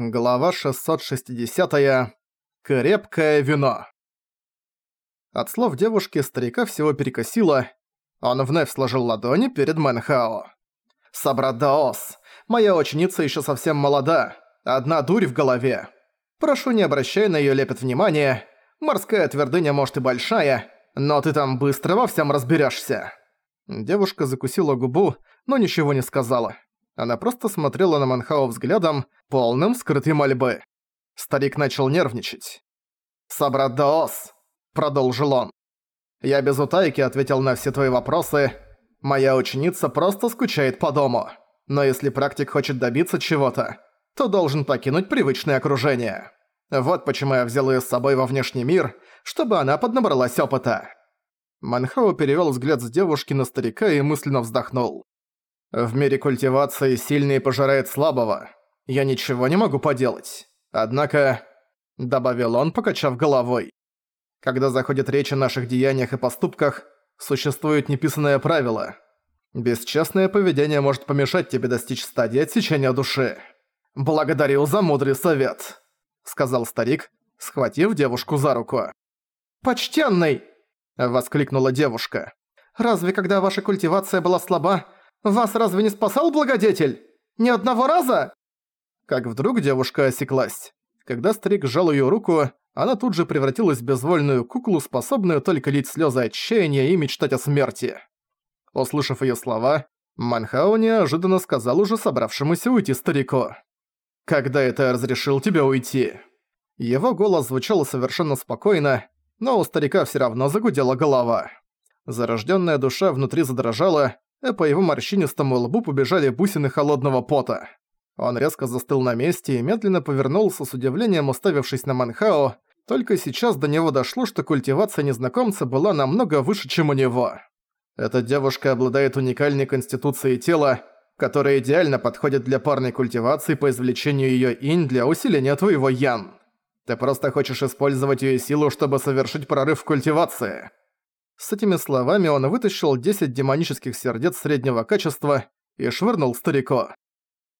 Глава 660. -я. Крепкое вино. От слов девушки старика всего перекосило. Он вновь сложил ладони перед Мэнхао. «Собрат моя ученица еще совсем молода. Одна дурь в голове. Прошу, не обращай на ее лепет внимания. Морская твердыня может и большая, но ты там быстро во всем разберешься. Девушка закусила губу, но ничего не сказала. Она просто смотрела на Манхао взглядом, полным скрытой мольбы. Старик начал нервничать. «Собрат Даос», — продолжил он. «Я без утайки ответил на все твои вопросы. Моя ученица просто скучает по дому. Но если практик хочет добиться чего-то, то должен покинуть привычное окружение. Вот почему я взял её с собой во внешний мир, чтобы она поднабралась опыта». Манхао перевёл взгляд с девушки на старика и мысленно вздохнул. В мире культивации сильный пожирает слабого. Я ничего не могу поделать. Однако, добавил он, покачав головой, когда заходит речь о наших деяниях и поступках, существует неписанное правило. Бесчестное поведение может помешать тебе достичь стадии отсечения души. Благодарю за мудрый совет, сказал старик, схватив девушку за руку. Почтенный! воскликнула девушка. Разве когда ваша культивация была слаба, вас разве не спасал благодетель? Ни одного раза?» Как вдруг девушка осеклась. Когда старик сжал её руку, она тут же превратилась в безвольную куклу, способную только лить слёзы отчаяния и мечтать о смерти. Услышав её слова, Манхао неожиданно сказал уже собравшемуся уйти старику. «Когда это разрешил тебе уйти?» Его голос звучал совершенно спокойно, но у старика всё равно загудела голова. Зарождённая душа внутри задрожала, а по его морщинистому лбу побежали бусины холодного пота. Он резко застыл на месте и медленно повернулся с удивлением уставившись на Манхао, только сейчас до него дошло, что культивация незнакомца была намного выше, чем у него. Эта девушка обладает уникальной конституцией тела, которая идеально подходит для парной культивации по извлечению её инь для усиления твоего ян. Ты просто хочешь использовать её силу, чтобы совершить прорыв в культивации. С этими словами он вытащил 10 демонических сердец среднего качества и швырнул старику.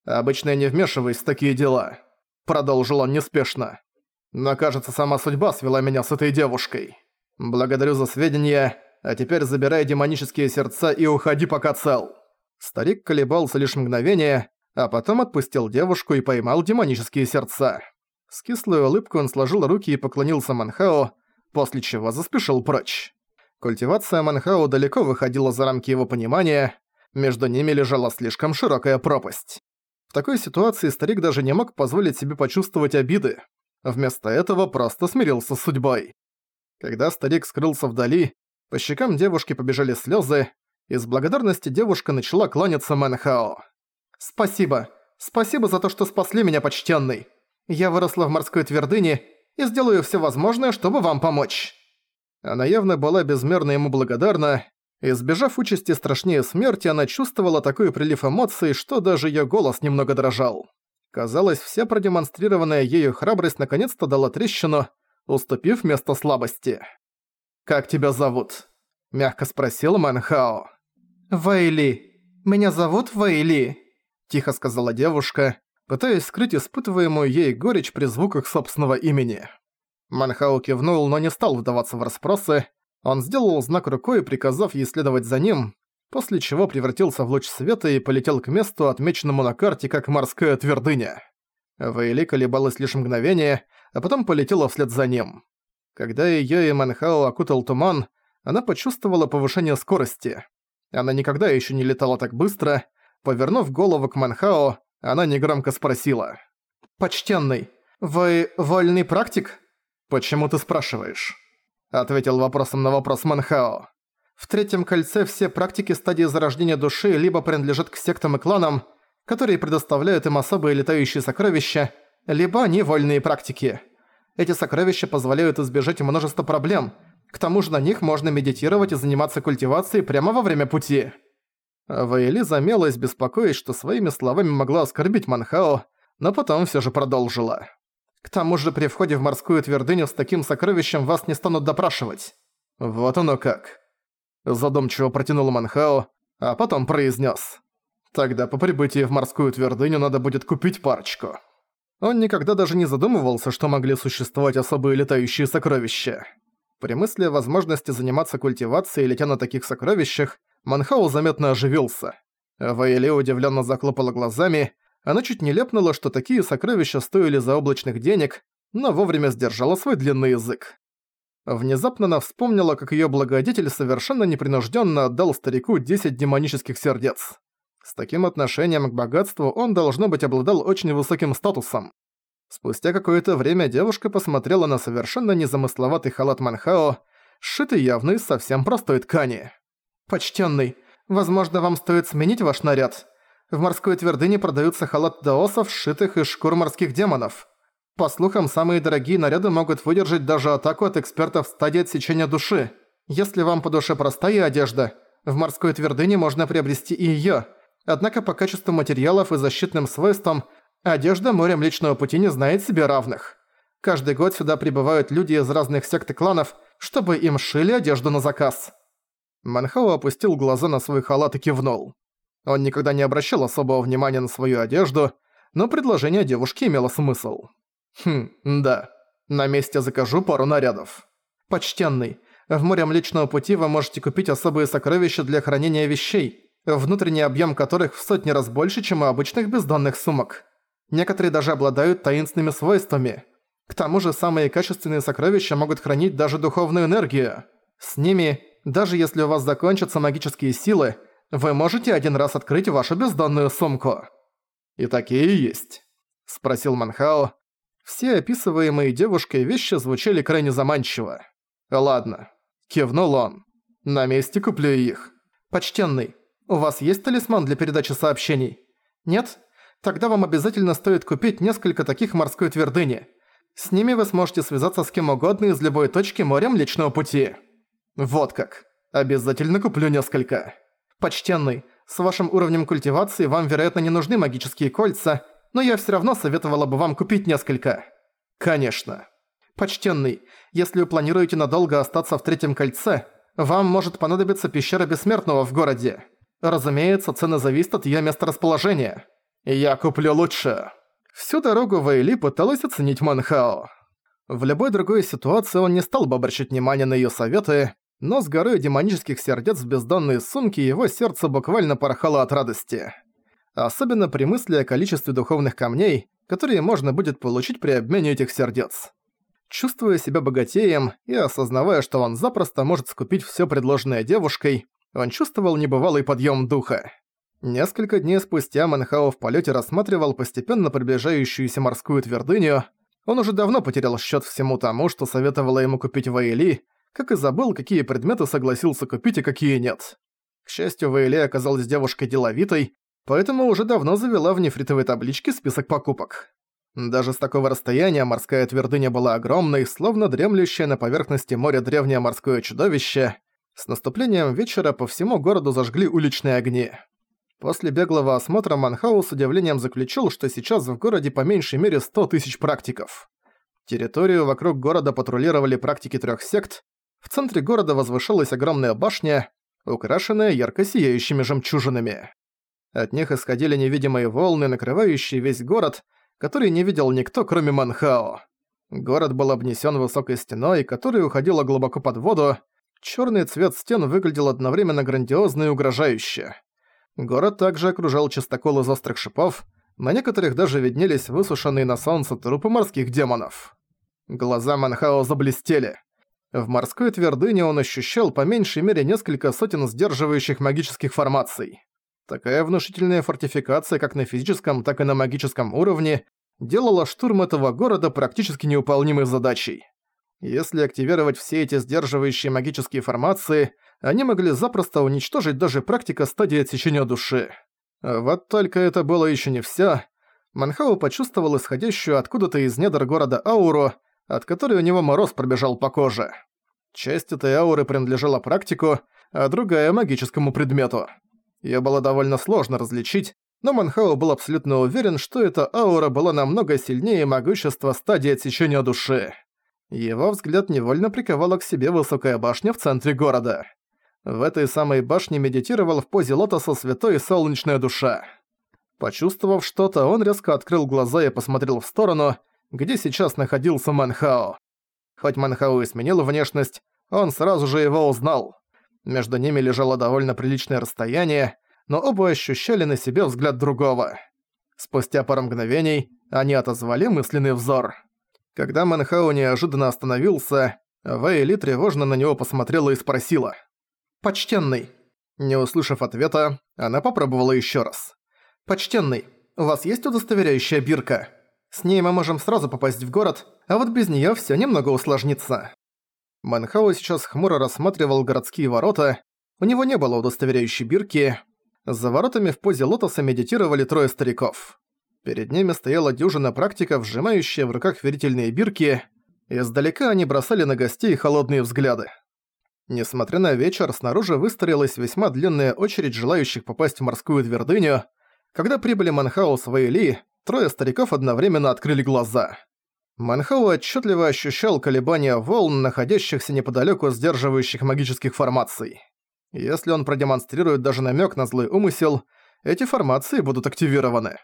«Обычно я не вмешиваюсь в такие дела», — продолжил он неспешно. «Но кажется, сама судьба свела меня с этой девушкой. Благодарю за сведения, а теперь забирай демонические сердца и уходи пока цел». Старик колебался лишь мгновение, а потом отпустил девушку и поймал демонические сердца. С кислой улыбкой он сложил руки и поклонился Манхао, после чего заспешил прочь. Культивация Манхао далеко выходила за рамки его понимания, между ними лежала слишком широкая пропасть. В такой ситуации старик даже не мог позволить себе почувствовать обиды. Вместо этого просто смирился с судьбой. Когда старик скрылся вдали, по щекам девушки побежали слезы, и с благодарности девушка начала кланяться Манхао. «Спасибо. Спасибо за то, что спасли меня, почтенный. Я выросла в морской твердыне и сделаю все возможное, чтобы вам помочь». Она явно была безмерно ему благодарна. Избежав участи страшнее смерти, она чувствовала такой прилив эмоций, что даже её голос немного дрожал. Казалось, вся продемонстрированная ею храбрость наконец-то дала трещину, уступив место слабости. «Как тебя зовут?» – мягко спросил Манхао. «Вэйли. Меня зовут Вэйли», – тихо сказала девушка, пытаясь скрыть испытываемую ей горечь при звуках собственного имени. Манхау кивнул, но не стал вдаваться в расспросы. Он сделал знак рукой, приказав ей следовать за ним, после чего превратился в луч света и полетел к месту, отмеченному на карте как морская твердыня. Вейли колебалась лишь мгновение, а потом полетела вслед за ним. Когда её и Манхао окутал туман, она почувствовала повышение скорости. Она никогда ещё не летала так быстро. Повернув голову к Манхао, она негромко спросила. «Почтенный, вы вольный практик?» «Почему ты спрашиваешь?» Ответил вопросом на вопрос Манхао. В третьем кольце все практики стадии зарождения души либо принадлежат к сектам и кланам, которые предоставляют им особые летающие сокровища, либо они вольные практики. Эти сокровища позволяют избежать множества проблем, к тому же на них можно медитировать и заниматься культивацией прямо во время пути. Ваэли замялась, беспокоясь, что своими словами могла оскорбить Манхао, но потом всё же продолжила. К тому же при входе в морскую твердыню с таким сокровищем вас не станут допрашивать. Вот оно как. Задумчиво протянул Манхао, а потом произнес: Тогда по прибытии в морскую твердыню надо будет купить парочку. Он никогда даже не задумывался, что могли существовать особые летающие сокровища. При мысли о возможности заниматься культивацией, летя на таких сокровищах, Манхау заметно оживился. Ваэли удивленно заклопала глазами, она чуть не лепнула, что такие сокровища стоили заоблачных денег, но вовремя сдержала свой длинный язык. Внезапно она вспомнила, как ее благодетель совершенно непринужденно отдал старику 10 демонических сердец. С таким отношением к богатству он, должно быть, обладал очень высоким статусом. Спустя какое-то время девушка посмотрела на совершенно незамысловатый халат Манхао, сшитый явно из совсем простой ткани. «Почтенный, возможно, вам стоит сменить ваш наряд. В морской твердыне продаются халат даосов, сшитых из шкур морских демонов. По слухам, самые дорогие наряды могут выдержать даже атаку от экспертов в стадии отсечения души. Если вам по душе простая одежда, в морской твердыне можно приобрести и её. Однако по качеству материалов и защитным свойствам одежда моря Млечного Пути не знает себе равных. Каждый год сюда прибывают люди из разных сект и кланов, чтобы им шили одежду на заказ. Манхао опустил глаза на свой халат и кивнул. Он никогда не обращал особого внимания на свою одежду, но предложение девушки имело смысл. Хм, да. На месте закажу пару нарядов. Почтенный, в море Млечного Пути вы можете купить особые сокровища для хранения вещей, внутренний объем которых в сотни раз больше, чем у обычных бездонных сумок. Некоторые даже обладают таинственными свойствами. К тому же самые качественные сокровища могут хранить даже духовную энергию. С ними, даже если у вас закончатся магические силы, вы можете один раз открыть вашу бездонную сумку. «И такие есть?» – спросил Манхао, все описываемые девушкой вещи звучали крайне заманчиво. «Ладно», — кивнул он. «На месте куплю их». «Почтенный, у вас есть талисман для передачи сообщений?» «Нет? Тогда вам обязательно стоит купить несколько таких морской твердыни. С ними вы сможете связаться с кем угодно из любой точки моря Млечного Пути». «Вот как. Обязательно куплю несколько». «Почтенный, с вашим уровнем культивации вам, вероятно, не нужны магические кольца, но я все равно советовала бы вам купить несколько». «Конечно». «Почтенный, если вы планируете надолго остаться в третьем кольце, вам может понадобиться пещера Бессмертного в городе. Разумеется, цена зависит от её месторасположения. Я куплю лучше». Всю дорогу Вейли пыталась оценить Манхао. В любой другой ситуации он не стал бы обращать внимание на её советы, но с горой демонических сердец в бездонной сумке его сердце буквально порхало от радости особенно при мысли о количестве духовных камней, которые можно будет получить при обмене этих сердец. Чувствуя себя богатеем и осознавая, что он запросто может скупить всё предложенное девушкой, он чувствовал небывалый подъём духа. Несколько дней спустя Манхао в полёте рассматривал постепенно приближающуюся морскую твердыню. Он уже давно потерял счёт всему тому, что советовала ему купить Ваэли, как и забыл, какие предметы согласился купить и какие нет. К счастью, Ваэли оказалась девушкой деловитой, поэтому уже давно завела в нефритовой табличке список покупок. Даже с такого расстояния морская твердыня была огромной, словно дремлющее на поверхности моря древнее морское чудовище. С наступлением вечера по всему городу зажгли уличные огни. После беглого осмотра Манхау с удивлением заключил, что сейчас в городе по меньшей мере 100 тысяч практиков. Территорию вокруг города патрулировали практики трех сект. В центре города возвышалась огромная башня, украшенная ярко сияющими жемчужинами. От них исходили невидимые волны, накрывающие весь город, который не видел никто, кроме Манхао. Город был обнесен высокой стеной, которая уходила глубоко под воду. Черный цвет стен выглядел одновременно грандиозно и угрожающе. Город также окружал чистокол из острых шипов, на некоторых даже виднелись высушенные на солнце трупы морских демонов. Глаза Манхао заблестели. В морской твердыне он ощущал по меньшей мере несколько сотен сдерживающих магических формаций. Такая внушительная фортификация как на физическом, так и на магическом уровне делала штурм этого города практически невыполнимой задачей. Если активировать все эти сдерживающие магические формации, они могли запросто уничтожить даже практика стадии отсечения души. Вот только это было еще не все. Манхау почувствовал исходящую откуда-то из недр города ауру, от которой у него мороз пробежал по коже. Часть этой ауры принадлежала практику, а другая — магическому предмету. Её было довольно сложно различить, но Манхао был абсолютно уверен, что эта аура была намного сильнее могущества стадии отсечения души. Его взгляд невольно приковала к себе высокая башня в центре города. В этой самой башне медитировал в позе лотоса святой солнечная душа. Почувствовав что-то, он резко открыл глаза и посмотрел в сторону, где сейчас находился Манхао. Хоть Манхао и сменил внешность, он сразу же его узнал. Между ними лежало довольно приличное расстояние, но оба ощущали на себе взгляд другого. Спустя пару мгновений они отозвали мысленный взор. Когда Манхао неожиданно остановился, Вейли тревожно на него посмотрела и спросила. «Почтенный». Не услышав ответа, она попробовала еще раз. «Почтенный, у вас есть удостоверяющая бирка? С ней мы можем сразу попасть в город, а вот без неё всё немного усложнится». Манхао сейчас хмуро рассматривал городские ворота. У него не было удостоверяющей бирки. За воротами в позе лотоса медитировали трое стариков. Перед ними стояла дюжина практиков, сжимающая в руках верительные бирки. Издалека они бросали на гостей холодные взгляды. Несмотря на вечер, снаружи выстроилась весьма длинная очередь желающих попасть в морскую твердыню, когда прибыли Манхау с Вейли, трое стариков одновременно открыли глаза. Манхау отчетливо ощущал колебания волн, находящихся неподалеку сдерживающих магических формаций. Если он продемонстрирует даже намек на злой умысел, эти формации будут активированы.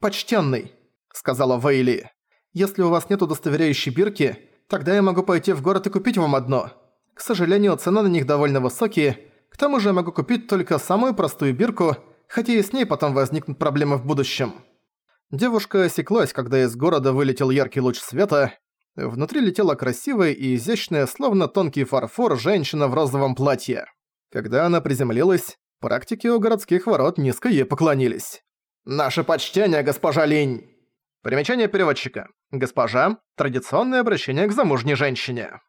«Почтенный», — сказала Вейли, — «если у вас нет удостоверяющей бирки, тогда я могу пойти в город и купить вам одно. К сожалению, цены на них довольно высокие, к тому же я могу купить только самую простую бирку — хотя и с ней потом возникнут проблемы в будущем. Девушка осеклась, когда из города вылетел яркий луч света. Внутри летела красивая и изящная, словно тонкий фарфор, женщина в розовом платье. Когда она приземлилась, практики у городских ворот низко ей поклонились. «Наше почтение, госпожа Линь!» Примечание переводчика. «Госпожа» – традиционное обращение к замужней женщине.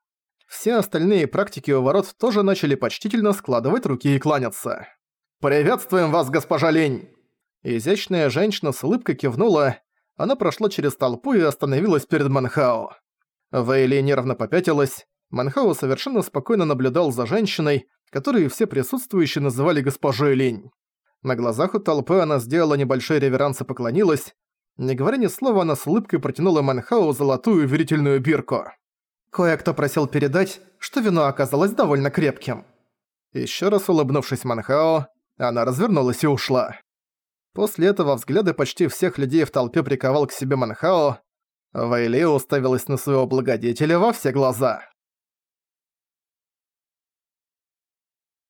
Все остальные практики у ворот тоже начали почтительно складывать руки и кланяться. «Приветствуем вас, госпожа Лень!» Изящная женщина с улыбкой кивнула, она прошла через толпу и остановилась перед Манхао. Вейли нервно попятилась, Манхао совершенно спокойно наблюдал за женщиной, которую все присутствующие называли госпожой Лень. На глазах у толпы она сделала небольшой реверанс и поклонилась. Не говоря ни слова, она с улыбкой протянула Манхао золотую верительную бирку. Кое-кто просил передать, что вино оказалось довольно крепким. Еще раз улыбнувшись Манхао, она развернулась и ушла. После этого взгляды почти всех людей в толпе приковал к себе Манхао. Вейли уставилась на своего благодетеля во все глаза.